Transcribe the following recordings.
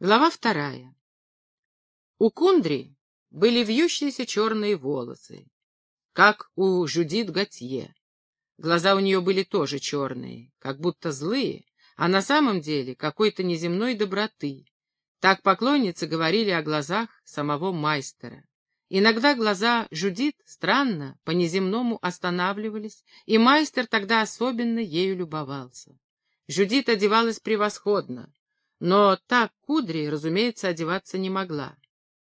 Глава вторая. У Кундри были вьющиеся черные волосы, как у Жюдит Готье. Глаза у нее были тоже черные, как будто злые, а на самом деле какой-то неземной доброты. Так поклонницы говорили о глазах самого майстера. Иногда глаза Жюдит странно, по-неземному останавливались, и майстер тогда особенно ею любовался. Жюдит одевалась превосходно, но так кудри, разумеется, одеваться не могла.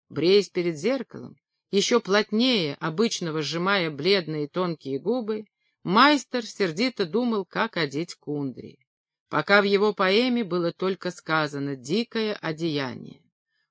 Бреясь перед зеркалом, еще плотнее обычного сжимая бледные тонкие губы, майстер сердито думал, как одеть кундри. Пока в его поэме было только сказано «дикое одеяние».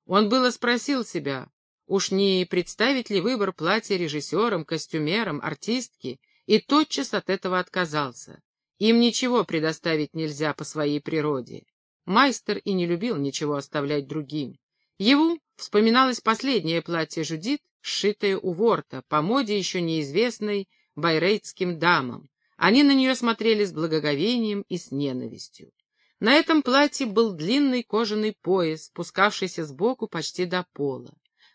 Он было спросил себя, уж не представить ли выбор платья режиссерам, костюмерам, артистке, и тотчас от этого отказался. Им ничего предоставить нельзя по своей природе. Майстер и не любил ничего оставлять другим. Ему вспоминалось последнее платье Жудит, сшитое у Ворта, по моде еще неизвестной байрейтским дамам. Они на нее смотрели с благоговением и с ненавистью. На этом платье был длинный кожаный пояс, спускавшийся сбоку почти до пола.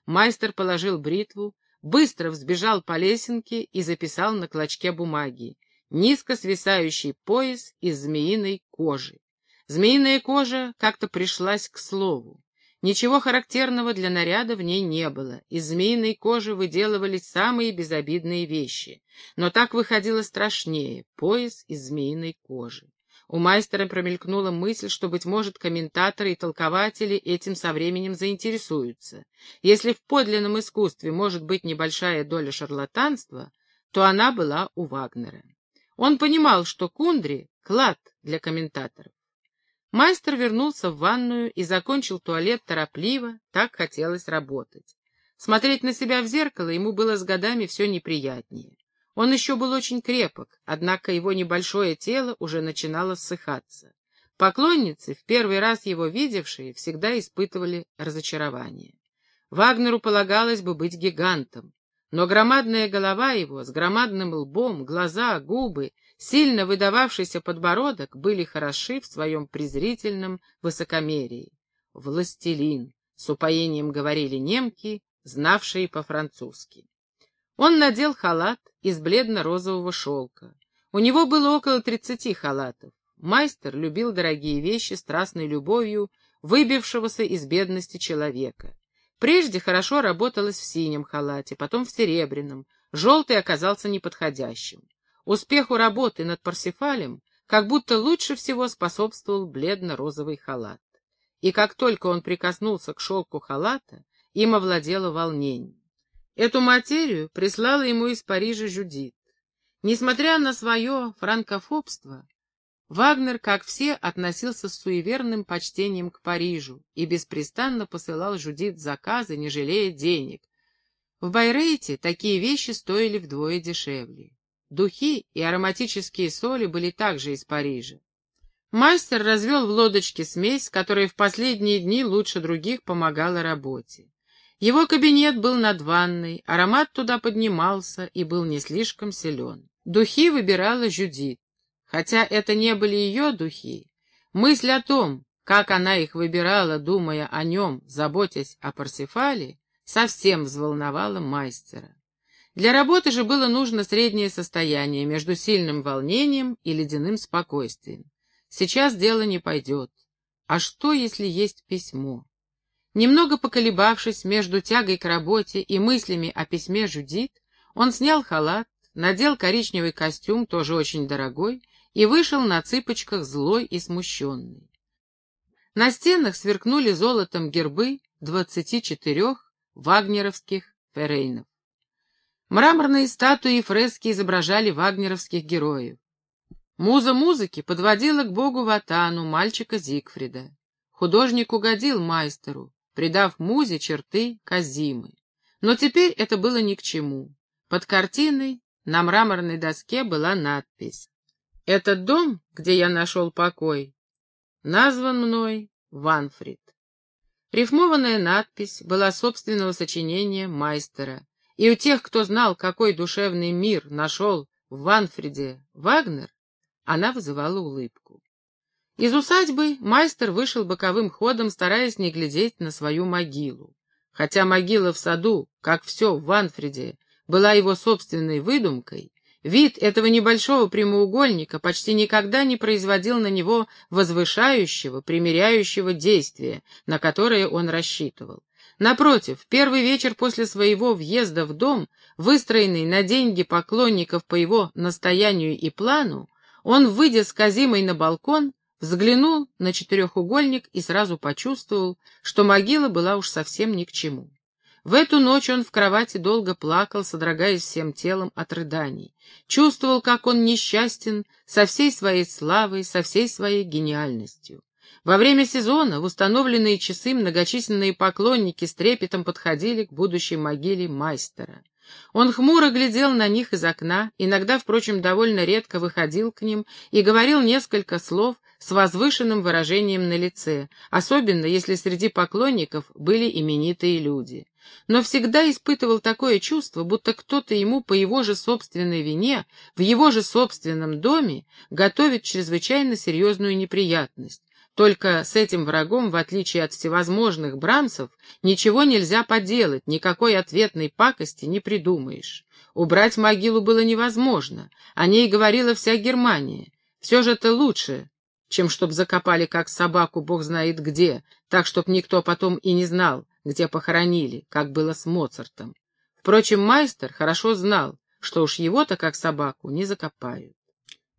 Майстер положил бритву, быстро взбежал по лесенке и записал на клочке бумаги. Низко свисающий пояс из змеиной кожи. Змеиная кожа как-то пришлась к слову. Ничего характерного для наряда в ней не было. Из змеиной кожи выделывались самые безобидные вещи. Но так выходило страшнее — пояс из змеиной кожи. У мастера промелькнула мысль, что, быть может, комментаторы и толкователи этим со временем заинтересуются. Если в подлинном искусстве может быть небольшая доля шарлатанства, то она была у Вагнера. Он понимал, что Кундри — клад для комментаторов. Майстер вернулся в ванную и закончил туалет торопливо, так хотелось работать. Смотреть на себя в зеркало ему было с годами все неприятнее. Он еще был очень крепок, однако его небольшое тело уже начинало ссыхаться. Поклонницы, в первый раз его видевшие, всегда испытывали разочарование. Вагнеру полагалось бы быть гигантом, но громадная голова его с громадным лбом, глаза, губы Сильно выдававшийся подбородок были хороши в своем презрительном высокомерии. «Властелин», — с упоением говорили немки, знавшие по-французски. Он надел халат из бледно-розового шелка. У него было около тридцати халатов. Майстер любил дорогие вещи страстной любовью выбившегося из бедности человека. Прежде хорошо работалось в синем халате, потом в серебряном. Желтый оказался неподходящим. Успеху работы над Парсифалем как будто лучше всего способствовал бледно-розовый халат. И как только он прикоснулся к шелку халата, им овладело волнение. Эту материю прислала ему из Парижа Жюдит. Несмотря на свое франкофобство, Вагнер, как все, относился с суеверным почтением к Парижу и беспрестанно посылал Жюдит заказы, не жалея денег. В Байрейте такие вещи стоили вдвое дешевле. Духи и ароматические соли были также из Парижа. Мастер развел в лодочке смесь, которая в последние дни лучше других помогала работе. Его кабинет был над ванной, аромат туда поднимался и был не слишком силен. Духи выбирала Жюдит. Хотя это не были ее духи, мысль о том, как она их выбирала, думая о нем, заботясь о Парсифале, совсем взволновала мастера. Для работы же было нужно среднее состояние между сильным волнением и ледяным спокойствием. Сейчас дело не пойдет. А что, если есть письмо? Немного поколебавшись между тягой к работе и мыслями о письме Жудит, он снял халат, надел коричневый костюм, тоже очень дорогой, и вышел на цыпочках злой и смущенный. На стенах сверкнули золотом гербы двадцати четырех вагнеровских ферейнов. Мраморные статуи и фрески изображали вагнеровских героев. Муза музыки подводила к богу Ватану, мальчика Зигфрида. Художник угодил мастеру, придав музе черты Казимы. Но теперь это было ни к чему. Под картиной на мраморной доске была надпись. «Этот дом, где я нашел покой, назван мной Ванфрид». Рифмованная надпись была собственного сочинения майстера, и у тех, кто знал, какой душевный мир нашел в Ванфриде Вагнер, она вызывала улыбку. Из усадьбы майстер вышел боковым ходом, стараясь не глядеть на свою могилу. Хотя могила в саду, как все в Ванфреде, была его собственной выдумкой, вид этого небольшого прямоугольника почти никогда не производил на него возвышающего, примиряющего действия, на которое он рассчитывал. Напротив, первый вечер после своего въезда в дом, выстроенный на деньги поклонников по его настоянию и плану, он, выйдя с Казимой на балкон, Взглянул на четырехугольник и сразу почувствовал, что могила была уж совсем ни к чему. В эту ночь он в кровати долго плакал, содрогаясь всем телом от рыданий. Чувствовал, как он несчастен со всей своей славой, со всей своей гениальностью. Во время сезона в установленные часы многочисленные поклонники с трепетом подходили к будущей могиле майстера. Он хмуро глядел на них из окна, иногда, впрочем, довольно редко выходил к ним и говорил несколько слов с возвышенным выражением на лице, особенно если среди поклонников были именитые люди. Но всегда испытывал такое чувство, будто кто-то ему по его же собственной вине, в его же собственном доме, готовит чрезвычайно серьезную неприятность. Только с этим врагом, в отличие от всевозможных брамсов, ничего нельзя поделать, никакой ответной пакости не придумаешь. Убрать могилу было невозможно, о ней говорила вся Германия. Все же это лучше, чем чтоб закопали как собаку бог знает где, так чтоб никто потом и не знал, где похоронили, как было с Моцартом. Впрочем, майстер хорошо знал, что уж его-то как собаку не закопают.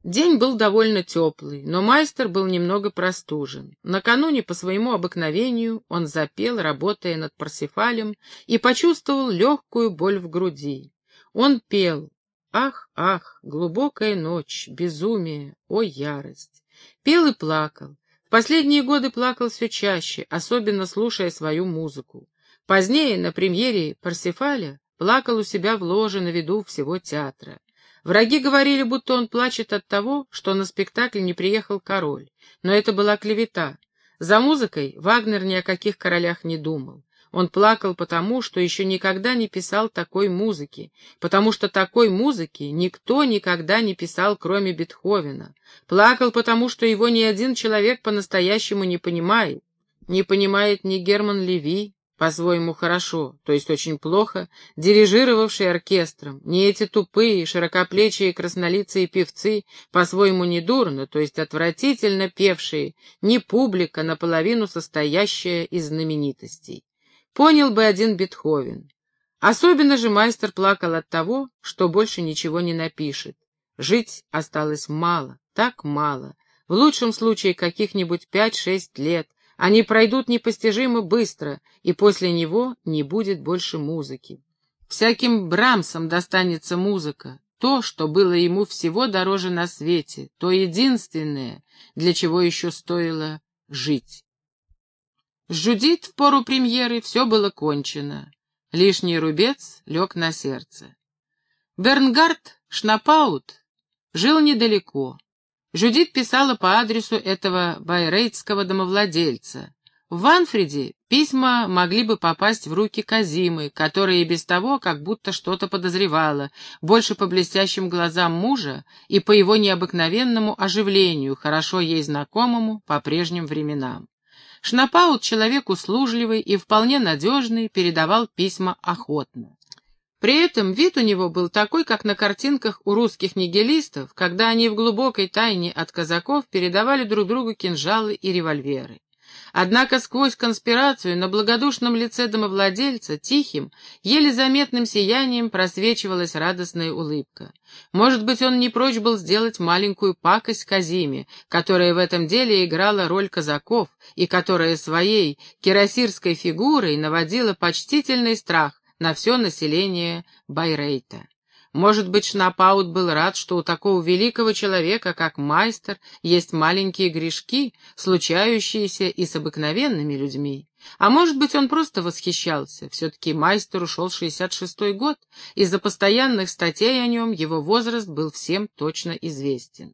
День был довольно теплый, но майстер был немного простужен. Накануне по своему обыкновению он запел, работая над Парсифалем, и почувствовал легкую боль в груди. Он пел «Ах, ах, глубокая ночь, безумие, о ярость!» Пел и плакал. В последние годы плакал все чаще, особенно слушая свою музыку. Позднее, на премьере Парсифаля, плакал у себя в ложе на виду всего театра. Враги говорили, будто он плачет от того, что на спектакль не приехал король. Но это была клевета. За музыкой Вагнер ни о каких королях не думал. Он плакал потому, что еще никогда не писал такой музыки, потому что такой музыки никто никогда не писал, кроме Бетховена. Плакал потому, что его ни один человек по-настоящему не понимает. Не понимает ни Герман Леви, по-своему хорошо, то есть очень плохо, дирижировавший оркестром, не эти тупые, широкоплечие краснолицые певцы, по-своему недурно, то есть отвратительно певшие, не публика, наполовину состоящая из знаменитостей. Понял бы один Бетховен. Особенно же мастер плакал от того, что больше ничего не напишет. Жить осталось мало, так мало, в лучшем случае каких-нибудь пять-шесть лет, они пройдут непостижимо быстро, и после него не будет больше музыки. Всяким Брамсам достанется музыка, то, что было ему всего дороже на свете, то единственное, для чего еще стоило жить. С Жудит в пору премьеры все было кончено. Лишний рубец лег на сердце. Бернгард Шнапаут жил недалеко. Жудит писала по адресу этого байрейтского домовладельца. В Ванфреде письма могли бы попасть в руки Казимы, которая и без того как будто что-то подозревала, больше по блестящим глазам мужа и по его необыкновенному оживлению, хорошо ей знакомому по прежним временам. Шнапаут, человек услужливый и вполне надежный, передавал письма охотно. При этом вид у него был такой, как на картинках у русских нигилистов, когда они в глубокой тайне от казаков передавали друг другу кинжалы и револьверы. Однако сквозь конспирацию на благодушном лице домовладельца, тихим, еле заметным сиянием просвечивалась радостная улыбка. Может быть, он не прочь был сделать маленькую пакость Казиме, которая в этом деле играла роль казаков и которая своей кирасирской фигурой наводила почтительный страх на все население Байрейта. Может быть, Шнапаут был рад, что у такого великого человека, как майстер, есть маленькие грешки, случающиеся и с обыкновенными людьми. А может быть, он просто восхищался. Все-таки майстер ушел 66-й год, из-за постоянных статей о нем его возраст был всем точно известен.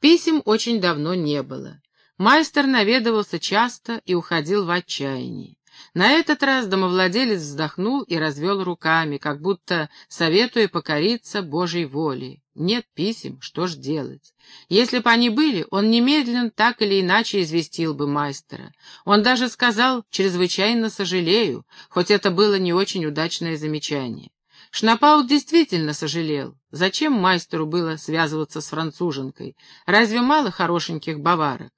Писем очень давно не было. Майстер наведывался часто и уходил в отчаянии. На этот раз домовладелец вздохнул и развел руками, как будто советуя покориться Божьей воле. Нет писем, что ж делать? Если бы они были, он немедленно так или иначе известил бы мастера. Он даже сказал «чрезвычайно сожалею», хоть это было не очень удачное замечание. Шнапаут действительно сожалел. Зачем мастеру было связываться с француженкой? Разве мало хорошеньких баварок?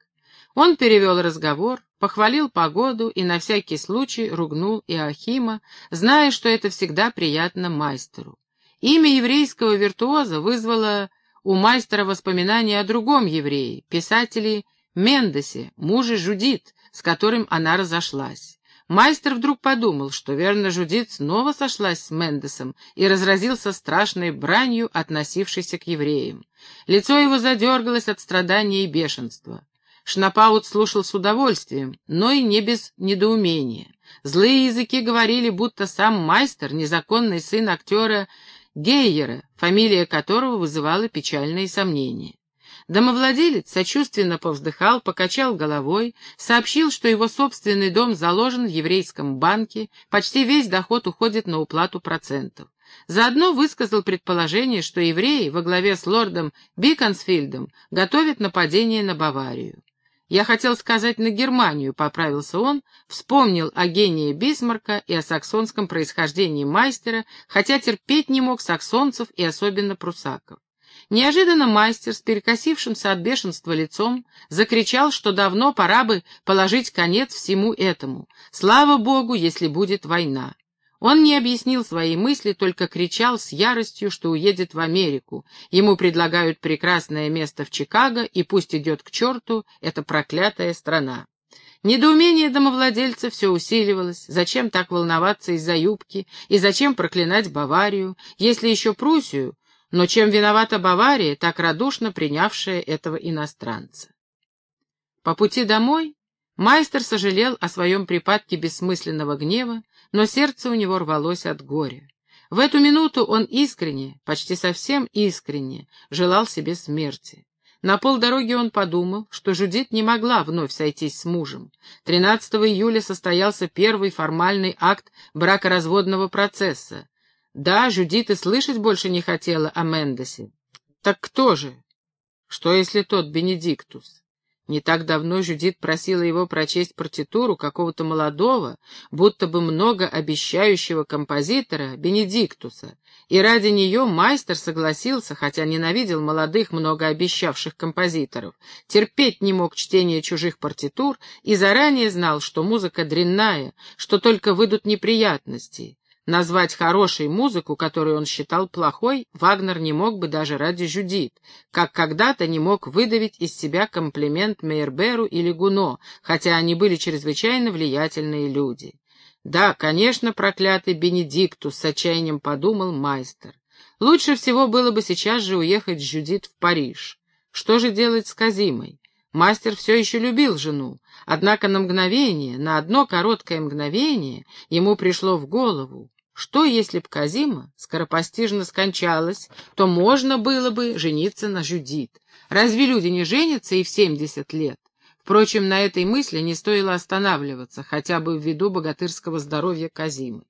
Он перевел разговор, похвалил погоду и на всякий случай ругнул Иохима, зная, что это всегда приятно мастеру. Имя еврейского виртуоза вызвало у мастера воспоминания о другом еврее, писателе Мендесе, муже Жудит, с которым она разошлась. Майстер вдруг подумал, что верно Жудит снова сошлась с Мендесом и разразился страшной бранью, относившейся к евреям. Лицо его задергалось от страдания и бешенства. Шнапаут слушал с удовольствием, но и не без недоумения. Злые языки говорили, будто сам майстер, незаконный сын актера Гейера, фамилия которого вызывала печальные сомнения. Домовладелец сочувственно повздыхал, покачал головой, сообщил, что его собственный дом заложен в еврейском банке, почти весь доход уходит на уплату процентов. Заодно высказал предположение, что евреи во главе с лордом Биконсфильдом готовят нападение на Баварию. Я хотел сказать на Германию, поправился он, вспомнил о гении Бисмарка и о саксонском происхождении мастера, хотя терпеть не мог саксонцев и особенно прусаков. Неожиданно мастер с перекосившимся от бешенства лицом закричал, что давно пора бы положить конец всему этому. Слава богу, если будет война. Он не объяснил свои мысли, только кричал с яростью, что уедет в Америку. Ему предлагают прекрасное место в Чикаго, и пусть идет к черту эта проклятая страна. Недоумение домовладельца все усиливалось. Зачем так волноваться из-за юбки? И зачем проклинать Баварию, если еще Пруссию? Но чем виновата Бавария, так радушно принявшая этого иностранца? По пути домой Майстер сожалел о своем припадке бессмысленного гнева, но сердце у него рвалось от горя. В эту минуту он искренне, почти совсем искренне, желал себе смерти. На полдороги он подумал, что Жудит не могла вновь сойтись с мужем. 13 июля состоялся первый формальный акт бракоразводного процесса. Да, Жудит и слышать больше не хотела о Мендесе. Так кто же? Что если тот Бенедиктус? Не так давно Жюдит просила его прочесть партитуру какого-то молодого, будто бы многообещающего композитора Бенедиктуса, и ради нее майстер согласился, хотя ненавидел молодых многообещавших композиторов, терпеть не мог чтение чужих партитур и заранее знал, что музыка дрянная, что только выйдут неприятности. Назвать хорошей музыку, которую он считал плохой, Вагнер не мог бы даже ради Жюдит, как когда-то не мог выдавить из себя комплимент Мейерберу или Гуно, хотя они были чрезвычайно влиятельные люди. Да, конечно, проклятый Бенедиктус, с отчаянием подумал майстер. Лучше всего было бы сейчас же уехать с Жюдит в Париж. Что же делать с Казимой? Мастер все еще любил жену, однако на мгновение, на одно короткое мгновение ему пришло в голову, что, если б Казима скоропостижно скончалась, то можно было бы жениться на Жюдит. Разве люди не женятся и в семьдесят лет? Впрочем, на этой мысли не стоило останавливаться, хотя бы ввиду богатырского здоровья Казимы.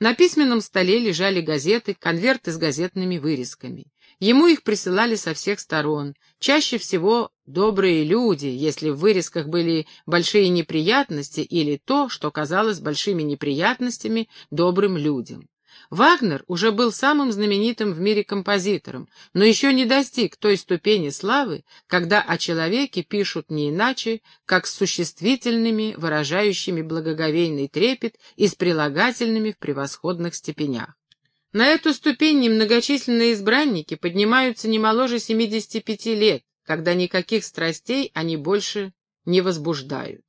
На письменном столе лежали газеты, конверты с газетными вырезками. Ему их присылали со всех сторон, чаще всего добрые люди, если в вырезках были большие неприятности или то, что казалось большими неприятностями добрым людям. Вагнер уже был самым знаменитым в мире композитором, но еще не достиг той ступени славы, когда о человеке пишут не иначе, как с существительными, выражающими благоговейный трепет и с прилагательными в превосходных степенях. На эту ступень немногочисленные избранники поднимаются не моложе 75 лет, когда никаких страстей они больше не возбуждают.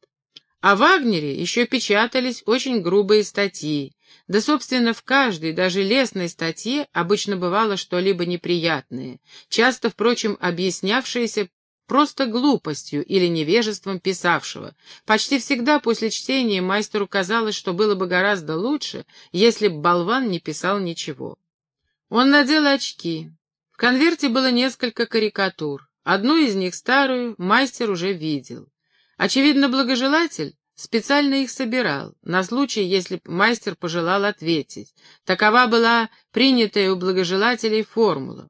О Вагнере еще печатались очень грубые статьи, да, собственно, в каждой, даже лестной статье обычно бывало что-либо неприятное, часто, впрочем, объяснявшееся просто глупостью или невежеством писавшего. Почти всегда после чтения мастеру казалось, что было бы гораздо лучше, если б болван не писал ничего. Он надел очки. В конверте было несколько карикатур. Одну из них, старую, мастер уже видел. Очевидно, благожелатель специально их собирал, на случай, если мастер пожелал ответить. Такова была принятая у благожелателей формула.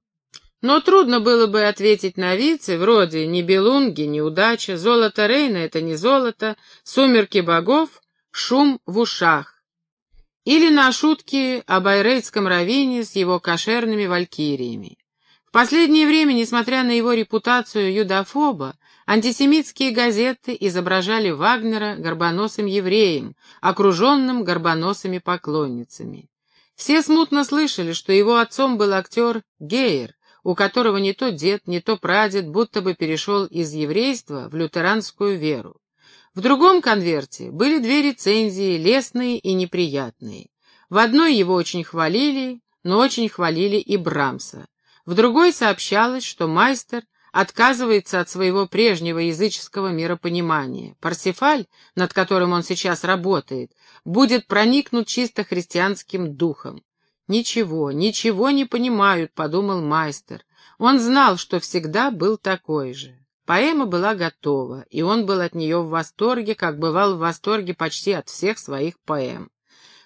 Но трудно было бы ответить на вице, вроде «ни белунги, ни удача», «золото Рейна — это не золото», «сумерки богов», «шум в ушах». Или на шутки о байрейтском равине с его кошерными валькириями. В последнее время, несмотря на его репутацию юдофоба, антисемитские газеты изображали Вагнера горбоносым евреем, окруженным горбоносыми поклонницами. Все смутно слышали, что его отцом был актер Гейер, у которого не то дед, не то прадед будто бы перешел из еврейства в лютеранскую веру. В другом конверте были две рецензии, лестные и неприятные. В одной его очень хвалили, но очень хвалили и Брамса. В другой сообщалось, что майстер отказывается от своего прежнего языческого миропонимания. Парсифаль, над которым он сейчас работает, будет проникнут чисто христианским духом. «Ничего, ничего не понимают», — подумал майстер. Он знал, что всегда был такой же. Поэма была готова, и он был от нее в восторге, как бывал в восторге почти от всех своих поэм.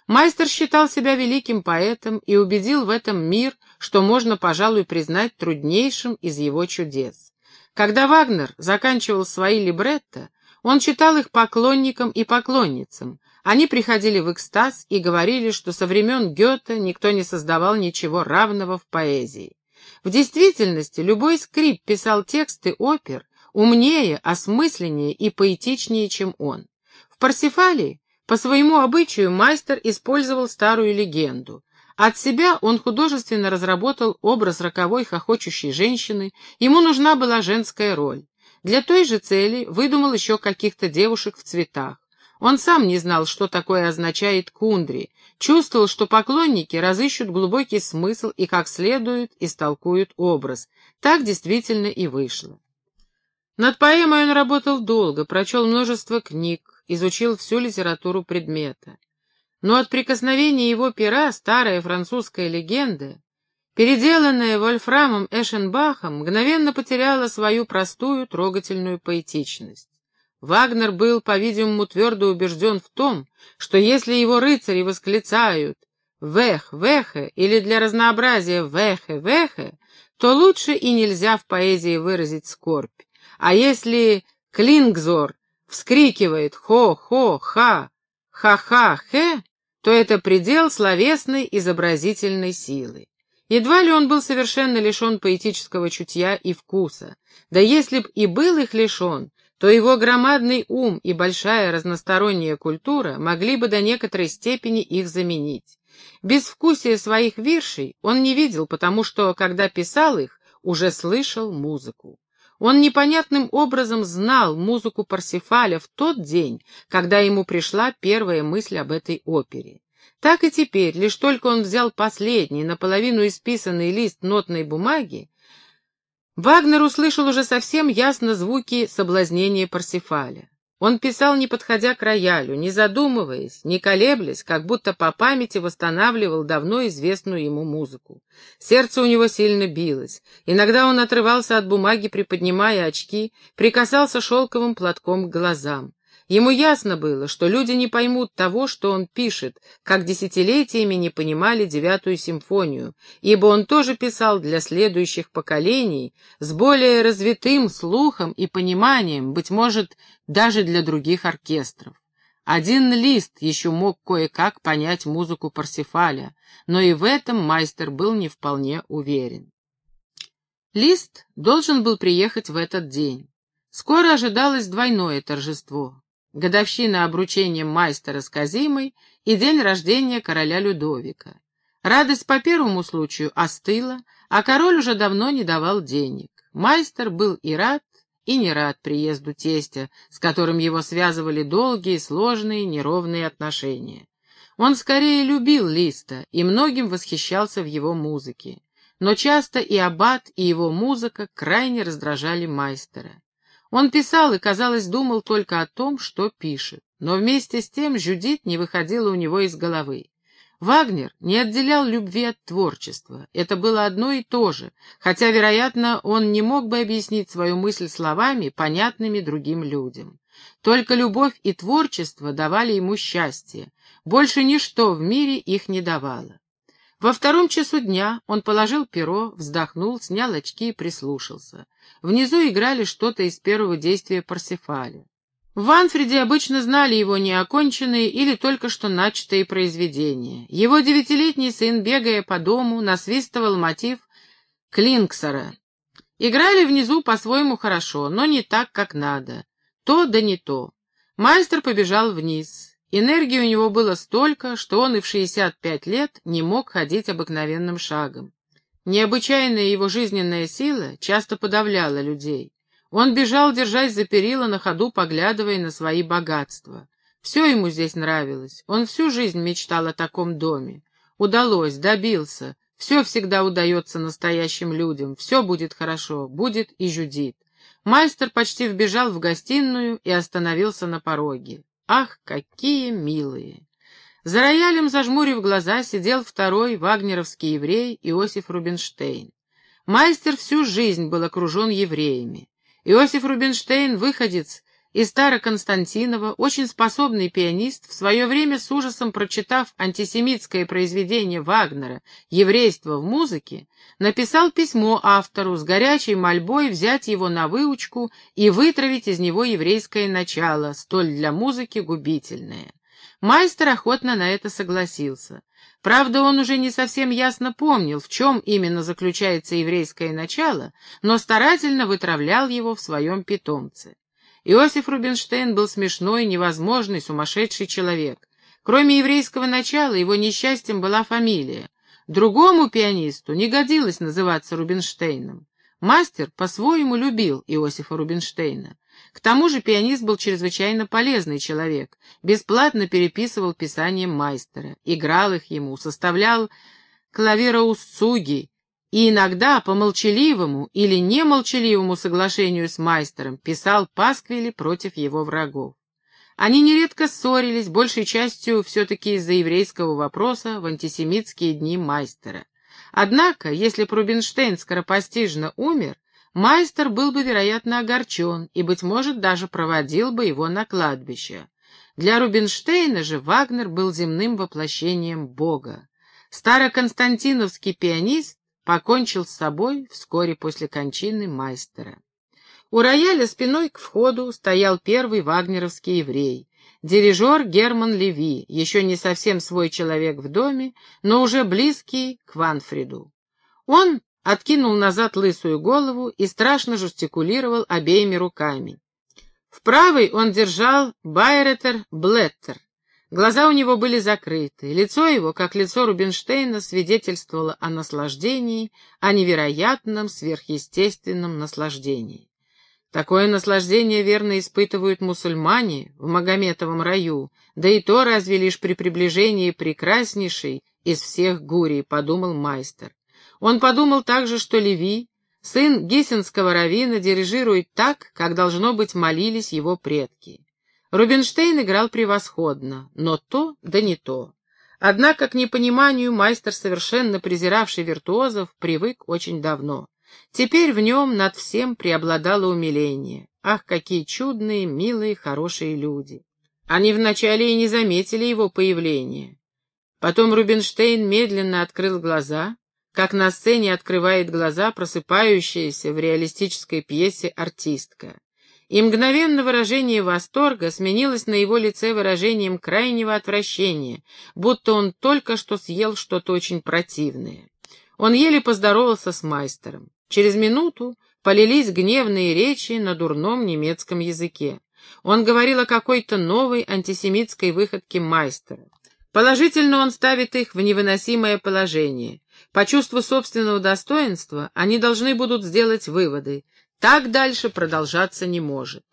Майстер считал себя великим поэтом и убедил в этом мир, что можно, пожалуй, признать труднейшим из его чудес. Когда Вагнер заканчивал свои либретто, он читал их поклонникам и поклонницам, они приходили в экстаз и говорили, что со времен Гёте никто не создавал ничего равного в поэзии. В действительности любой скрип писал тексты опер умнее, осмысленнее и поэтичнее, чем он. В Парсифалии по своему обычаю мастер использовал старую легенду. От себя он художественно разработал образ роковой хохочущей женщины, ему нужна была женская роль. Для той же цели выдумал еще каких-то девушек в цветах. Он сам не знал, что такое означает кундри, чувствовал, что поклонники разыщут глубокий смысл и как следует истолкуют образ. Так действительно и вышло. Над поэмой он работал долго, прочел множество книг, изучил всю литературу предмета. Но от прикосновения его пера старая французская легенда, переделанная Вольфрамом Эшенбахом, мгновенно потеряла свою простую трогательную поэтичность. Вагнер был, по-видимому, твердо убежден в том, что если его рыцари восклицают «вех, вехе» или для разнообразия «вехе, вехе», то лучше и нельзя в поэзии выразить скорбь. А если Клингзор вскрикивает «хо-хо, ха, ха-ха, хе», то это предел словесной изобразительной силы. Едва ли он был совершенно лишен поэтического чутья и вкуса. Да если б и был их лишен, то его громадный ум и большая разносторонняя культура могли бы до некоторой степени их заменить. Безвкусие своих виршей он не видел, потому что, когда писал их, уже слышал музыку. Он непонятным образом знал музыку Парсифаля в тот день, когда ему пришла первая мысль об этой опере. Так и теперь, лишь только он взял последний, наполовину исписанный лист нотной бумаги, Вагнер услышал уже совсем ясно звуки соблазнения Парсифаля. Он писал, не подходя к роялю, не задумываясь, не колеблясь, как будто по памяти восстанавливал давно известную ему музыку. Сердце у него сильно билось. Иногда он отрывался от бумаги, приподнимая очки, прикасался шелковым платком к глазам. Ему ясно было, что люди не поймут того, что он пишет, как десятилетиями не понимали девятую симфонию, ибо он тоже писал для следующих поколений с более развитым слухом и пониманием, быть может, даже для других оркестров. Один лист еще мог кое-как понять музыку Парсифаля, но и в этом майстер был не вполне уверен. Лист должен был приехать в этот день. Скоро ожидалось двойное торжество годовщина обручения майстера с Казимой и день рождения короля Людовика. Радость по первому случаю остыла, а король уже давно не давал денег. Майстер был и рад, и не рад приезду тестя, с которым его связывали долгие, сложные, неровные отношения. Он скорее любил Листа и многим восхищался в его музыке. Но часто и аббат, и его музыка крайне раздражали майстера. Он писал и, казалось, думал только о том, что пишет. Но вместе с тем Жюдит не выходила у него из головы. Вагнер не отделял любви от творчества. Это было одно и то же, хотя, вероятно, он не мог бы объяснить свою мысль словами, понятными другим людям. Только любовь и творчество давали ему счастье. Больше ничто в мире их не давало. Во втором часу дня он положил перо, вздохнул, снял очки и прислушался. Внизу играли что-то из первого действия Парсифаля. В Анфреде обычно знали его неоконченные или только что начатые произведения. Его девятилетний сын, бегая по дому, насвистывал мотив Клинксера. Играли внизу по-своему хорошо, но не так, как надо. То да не то. Майстер побежал вниз. Энергии у него было столько, что он и в 65 лет не мог ходить обыкновенным шагом. Необычайная его жизненная сила часто подавляла людей. Он бежал, держась за перила, на ходу поглядывая на свои богатства. Все ему здесь нравилось. Он всю жизнь мечтал о таком доме. Удалось, добился. Все всегда удается настоящим людям. Все будет хорошо, будет и Жюдит. Майстер почти вбежал в гостиную и остановился на пороге. Ах, какие милые! За роялем, зажмурив глаза, сидел второй вагнеровский еврей Иосиф Рубинштейн. Майстер всю жизнь был окружен евреями. Иосиф Рубинштейн, выходец из Староконстантинова, очень способный пианист, в свое время с ужасом прочитав антисемитское произведение Вагнера «Еврейство в музыке», написал письмо автору с горячей мольбой взять его на выучку и вытравить из него еврейское начало, столь для музыки губительное. Майстер охотно на это согласился. Правда, он уже не совсем ясно помнил, в чем именно заключается еврейское начало, но старательно вытравлял его в своем питомце. Иосиф Рубинштейн был смешной, невозможный, сумасшедший человек. Кроме еврейского начала, его несчастьем была фамилия. Другому пианисту не годилось называться Рубинштейном. Мастер по-своему любил Иосифа Рубинштейна. К тому же пианист был чрезвычайно полезный человек, бесплатно переписывал писания мастера, играл их ему, составлял клавироусцуги и иногда по молчаливому или немолчаливому соглашению с мастером писал пасквили против его врагов. Они нередко ссорились, большей частью все-таки из-за еврейского вопроса в антисемитские дни мастера. Однако, если б Рубинштейн скоропостижно умер, Майстер был бы, вероятно, огорчен и, быть может, даже проводил бы его на кладбище. Для Рубинштейна же Вагнер был земным воплощением Бога. Староконстантиновский пианист покончил с собой вскоре после кончины Майстера. У рояля спиной к входу стоял первый вагнеровский еврей, дирижер Герман Леви, еще не совсем свой человек в доме, но уже близкий к Ванфриду. Он откинул назад лысую голову и страшно жестикулировал обеими руками. В правой он держал Байретер Блеттер. Глаза у него были закрыты. Лицо его, как лицо Рубинштейна, свидетельствовало о наслаждении, о невероятном сверхъестественном наслаждении. Такое наслаждение верно испытывают мусульмане в Магометовом раю, да и то разве лишь при приближении прекраснейшей из всех гурий, подумал майстер. Он подумал также, что Леви, сын гиссенского равина, дирижирует так, как, должно быть, молились его предки. Рубинштейн играл превосходно, но то да не то. Однако к непониманию майстер, совершенно презиравший виртуозов, привык очень давно. Теперь в нем над всем преобладало умиление. Ах, какие чудные, милые, хорошие люди! Они вначале и не заметили его появления. Потом Рубинштейн медленно открыл глаза как на сцене открывает глаза просыпающаяся в реалистической пьесе артистка. И мгновенно выражение восторга сменилось на его лице выражением крайнего отвращения, будто он только что съел что-то очень противное. Он еле поздоровался с мастером. Через минуту полились гневные речи на дурном немецком языке. Он говорил о какой-то новой антисемитской выходке мастера. Положительно он ставит их в невыносимое положение. По чувству собственного достоинства они должны будут сделать выводы. Так дальше продолжаться не может.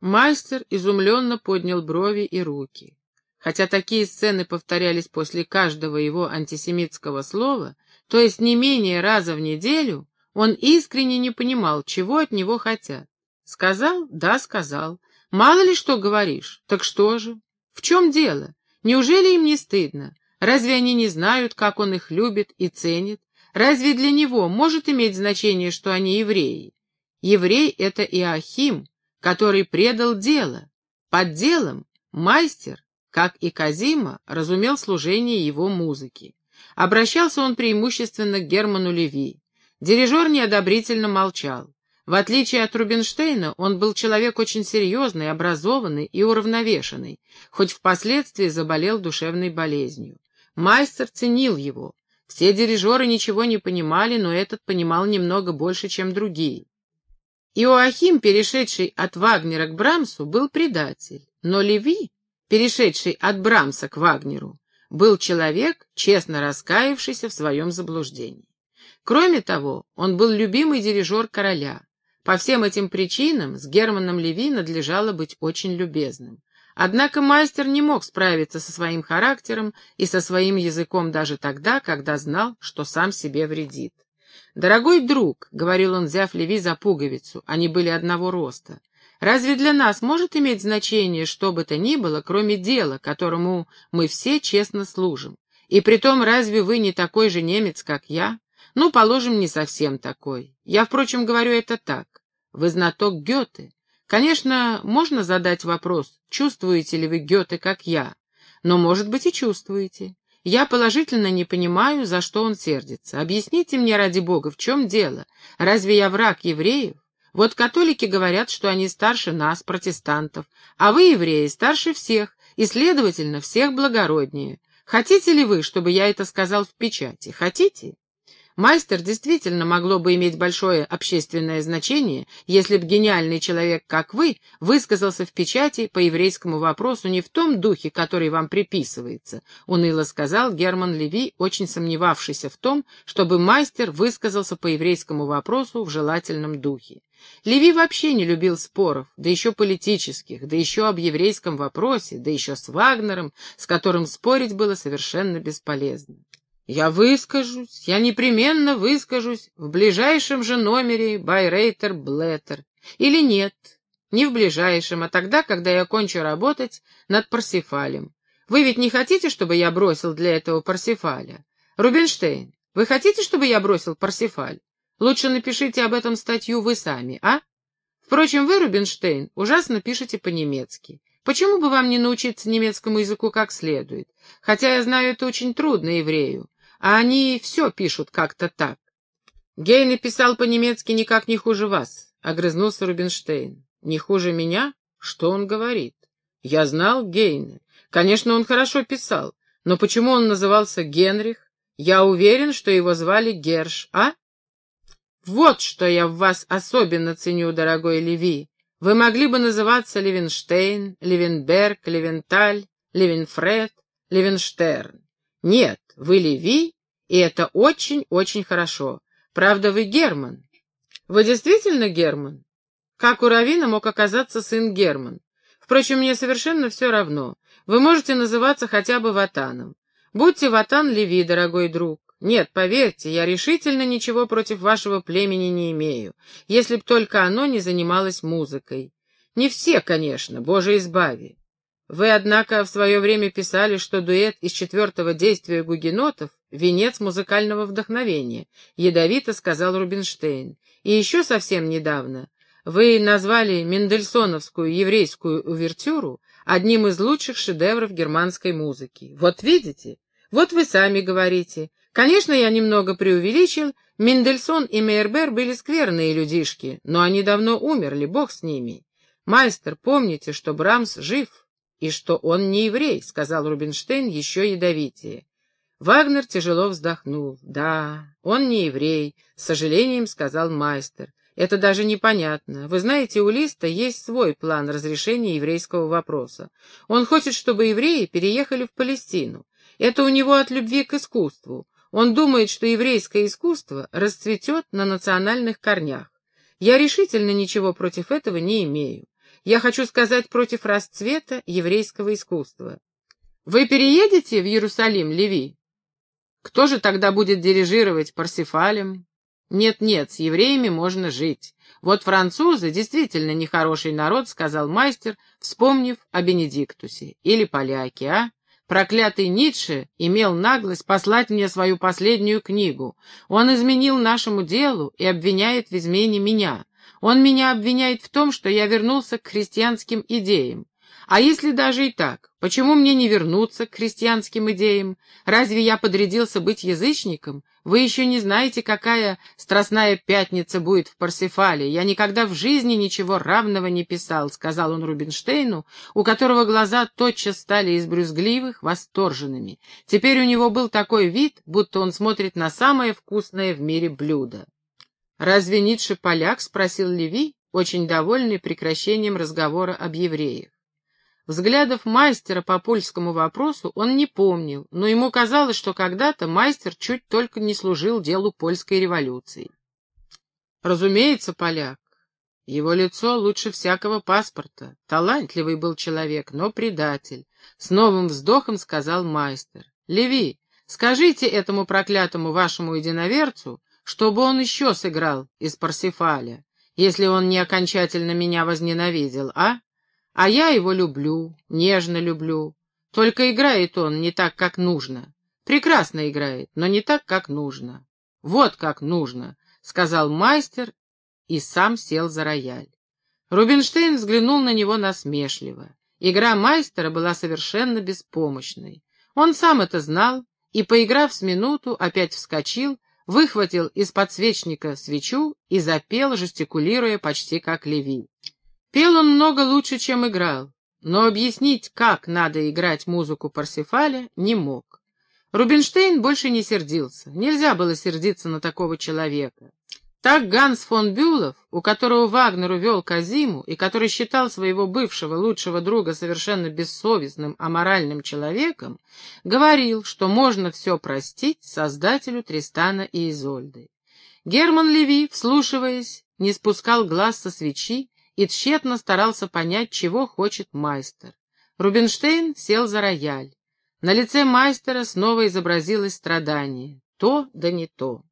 Мастер изумленно поднял брови и руки. Хотя такие сцены повторялись после каждого его антисемитского слова, то есть не менее раза в неделю, он искренне не понимал, чего от него хотят. Сказал? Да, сказал. Мало ли что говоришь. Так что же? В чем дело? Неужели им не стыдно? Разве они не знают, как он их любит и ценит? Разве для него может иметь значение, что они евреи? Еврей — это Иохим, который предал дело. Под делом мастер, как и Казима, разумел служение его музыки. Обращался он преимущественно к Герману Леви. Дирижер неодобрительно молчал. В отличие от Рубинштейна, он был человек очень серьезный, образованный и уравновешенный, хоть впоследствии заболел душевной болезнью. Майстер ценил его. Все дирижеры ничего не понимали, но этот понимал немного больше, чем другие. Иоахим, перешедший от Вагнера к Брамсу, был предатель, но Леви, перешедший от Брамса к Вагнеру, был человек, честно раскаявшийся в своем заблуждении. Кроме того, он был любимый дирижер короля. По всем этим причинам с Германом Леви надлежало быть очень любезным. Однако мастер не мог справиться со своим характером и со своим языком даже тогда, когда знал, что сам себе вредит. «Дорогой друг», — говорил он, взяв Леви за пуговицу, они были одного роста, «разве для нас может иметь значение что бы то ни было, кроме дела, которому мы все честно служим? И притом, разве вы не такой же немец, как я? Ну, положим, не совсем такой. Я, впрочем, говорю это так. Вы знаток Гёте. Конечно, можно задать вопрос, чувствуете ли вы Гёте, как я? Но, может быть, и чувствуете. Я положительно не понимаю, за что он сердится. Объясните мне, ради бога, в чем дело? Разве я враг евреев? Вот католики говорят, что они старше нас, протестантов, а вы, евреи, старше всех, и, следовательно, всех благороднее. Хотите ли вы, чтобы я это сказал в печати? Хотите? Майстер действительно могло бы иметь большое общественное значение, если б гениальный человек, как вы, высказался в печати по еврейскому вопросу не в том духе, который вам приписывается, уныло сказал Герман Леви, очень сомневавшийся в том, чтобы мастер высказался по еврейскому вопросу в желательном духе. Леви вообще не любил споров, да еще политических, да еще об еврейском вопросе, да еще с Вагнером, с которым спорить было совершенно бесполезно. Я выскажусь, я непременно выскажусь в ближайшем же номере Байрейтер Блеттер. Или нет, не в ближайшем, а тогда, когда я кончу работать над Парсифалем. Вы ведь не хотите, чтобы я бросил для этого Парсифаля? Рубинштейн, вы хотите, чтобы я бросил Парсифаль? Лучше напишите об этом статью вы сами, а? Впрочем, вы, Рубинштейн, ужасно пишете по-немецки. Почему бы вам не научиться немецкому языку как следует? Хотя я знаю, это очень трудно еврею а они все пишут как-то так. Гейне писал по-немецки никак не хуже вас, — огрызнулся Рубинштейн. Не хуже меня? Что он говорит? Я знал Гейне. Конечно, он хорошо писал, но почему он назывался Генрих? Я уверен, что его звали Герш, а? Вот что я в вас особенно ценю, дорогой Леви. Вы могли бы называться Левинштейн, Левенберг, Левенталь, Левенфред, Левенштерн. Нет, вы Леви, и это очень-очень хорошо. Правда, вы Герман. Вы действительно Герман? Как у Равина мог оказаться сын Герман? Впрочем, мне совершенно все равно. Вы можете называться хотя бы Ватаном. Будьте Ватан Леви, дорогой друг. Нет, поверьте, я решительно ничего против вашего племени не имею, если б только оно не занималось музыкой. Не все, конечно, Боже избави. Вы, однако, в свое время писали, что дуэт из четвертого действия гугенотов — венец музыкального вдохновения, — ядовито сказал Рубинштейн. И еще совсем недавно вы назвали Мендельсоновскую еврейскую увертюру одним из лучших шедевров германской музыки. Вот видите? Вот вы сами говорите. Конечно, я немного преувеличил, Мендельсон и Мейербер были скверные людишки, но они давно умерли, бог с ними. Майстер, помните, что Брамс жив, «И что он не еврей», — сказал Рубинштейн еще ядовитее. Вагнер тяжело вздохнул. «Да, он не еврей», — с сожалением сказал майстер. «Это даже непонятно. Вы знаете, у Листа есть свой план разрешения еврейского вопроса. Он хочет, чтобы евреи переехали в Палестину. Это у него от любви к искусству. Он думает, что еврейское искусство расцветет на национальных корнях. Я решительно ничего против этого не имею. Я хочу сказать против расцвета еврейского искусства. Вы переедете в Иерусалим, Леви? Кто же тогда будет дирижировать Парсифалем? Нет-нет, с евреями можно жить. Вот французы действительно нехороший народ, сказал мастер, вспомнив о Бенедиктусе. Или поляки, а? Проклятый Ницше имел наглость послать мне свою последнюю книгу. Он изменил нашему делу и обвиняет в измене меня. Он меня обвиняет в том, что я вернулся к христианским идеям. А если даже и так, почему мне не вернуться к христианским идеям? Разве я подрядился быть язычником? Вы еще не знаете, какая страстная пятница будет в Парсифале. Я никогда в жизни ничего равного не писал, — сказал он Рубинштейну, у которого глаза тотчас стали из брюзгливых восторженными. Теперь у него был такой вид, будто он смотрит на самое вкусное в мире блюдо. «Разве Ницше поляк?» — спросил Леви, очень довольный прекращением разговора об евреях. Взглядов мастера по польскому вопросу он не помнил, но ему казалось, что когда-то мастер чуть только не служил делу польской революции. Разумеется, поляк. Его лицо лучше всякого паспорта. Талантливый был человек, но предатель. С новым вздохом сказал мастер. Леви, скажите этому проклятому вашему единоверцу, чтобы он еще сыграл из Парсифаля, если он не окончательно меня возненавидел, а? А я его люблю, нежно люблю. Только играет он не так, как нужно. Прекрасно играет, но не так, как нужно. Вот как нужно, — сказал мастер и сам сел за рояль. Рубинштейн взглянул на него насмешливо. Игра мастера была совершенно беспомощной. Он сам это знал и, поиграв с минуту, опять вскочил, выхватил из подсвечника свечу и запел, жестикулируя почти как Леви. Пел он много лучше, чем играл, но объяснить, как надо играть музыку Парсифаля, не мог. Рубинштейн больше не сердился. Нельзя было сердиться на такого человека. Так Ганс фон Бюлов, у которого Вагнер увел Казиму и который считал своего бывшего лучшего друга совершенно бессовестным, аморальным человеком, говорил, что можно все простить создателю Тристана и Изольды. Герман Леви, вслушиваясь, не спускал глаз со свечи и тщетно старался понять, чего хочет майстер. Рубинштейн сел за рояль. На лице мастера снова изобразилось страдание. То да не то.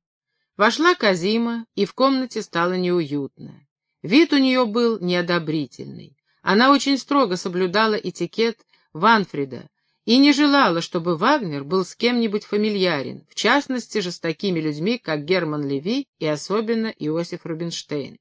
Вошла Казима, и в комнате стало неуютно. Вид у нее был неодобрительный. Она очень строго соблюдала этикет Ванфрида и не желала, чтобы Вагнер был с кем-нибудь фамильярен, в частности же с такими людьми, как Герман Леви и особенно Иосиф Рубинштейн.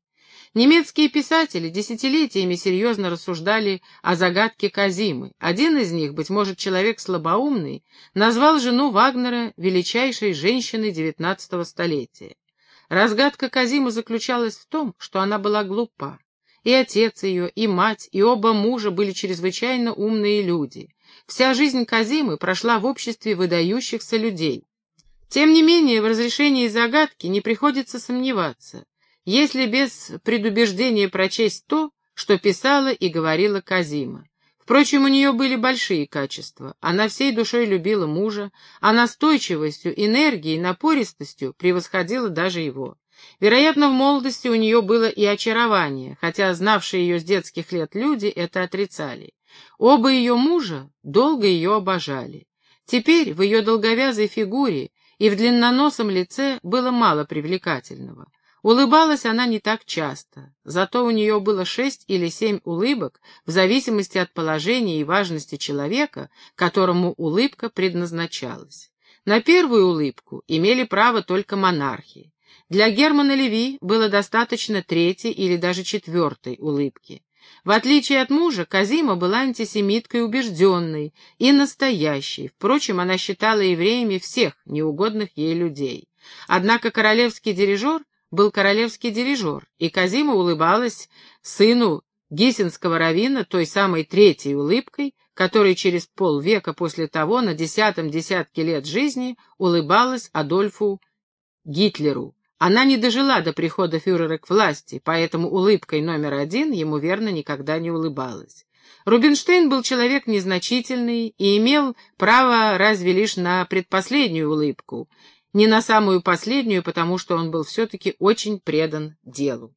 Немецкие писатели десятилетиями серьезно рассуждали о загадке Казимы. Один из них, быть может, человек слабоумный, назвал жену Вагнера величайшей женщиной XIX столетия. Разгадка Казимы заключалась в том, что она была глупа. И отец ее, и мать, и оба мужа были чрезвычайно умные люди. Вся жизнь Казимы прошла в обществе выдающихся людей. Тем не менее, в разрешении загадки не приходится сомневаться если без предубеждения прочесть то, что писала и говорила Казима. Впрочем, у нее были большие качества. Она всей душой любила мужа, а настойчивостью, энергией, напористостью превосходила даже его. Вероятно, в молодости у нее было и очарование, хотя знавшие ее с детских лет люди это отрицали. Оба ее мужа долго ее обожали. Теперь в ее долговязой фигуре и в длинноносом лице было мало привлекательного. Улыбалась она не так часто, зато у нее было шесть или семь улыбок, в зависимости от положения и важности человека, которому улыбка предназначалась. На первую улыбку имели право только монархи. Для Германа Леви было достаточно третьей или даже четвертой улыбки. В отличие от мужа, Казима была антисемиткой убежденной и настоящей, впрочем, она считала евреями всех неугодных ей людей. Однако королевский дирижер был королевский дирижер, и Казима улыбалась сыну гиссенского равина той самой третьей улыбкой, которой через полвека после того на десятом десятке лет жизни улыбалась Адольфу Гитлеру. Она не дожила до прихода фюрера к власти, поэтому улыбкой номер один ему верно никогда не улыбалась. Рубинштейн был человек незначительный и имел право разве лишь на предпоследнюю улыбку, не на самую последнюю, потому что он был все-таки очень предан делу.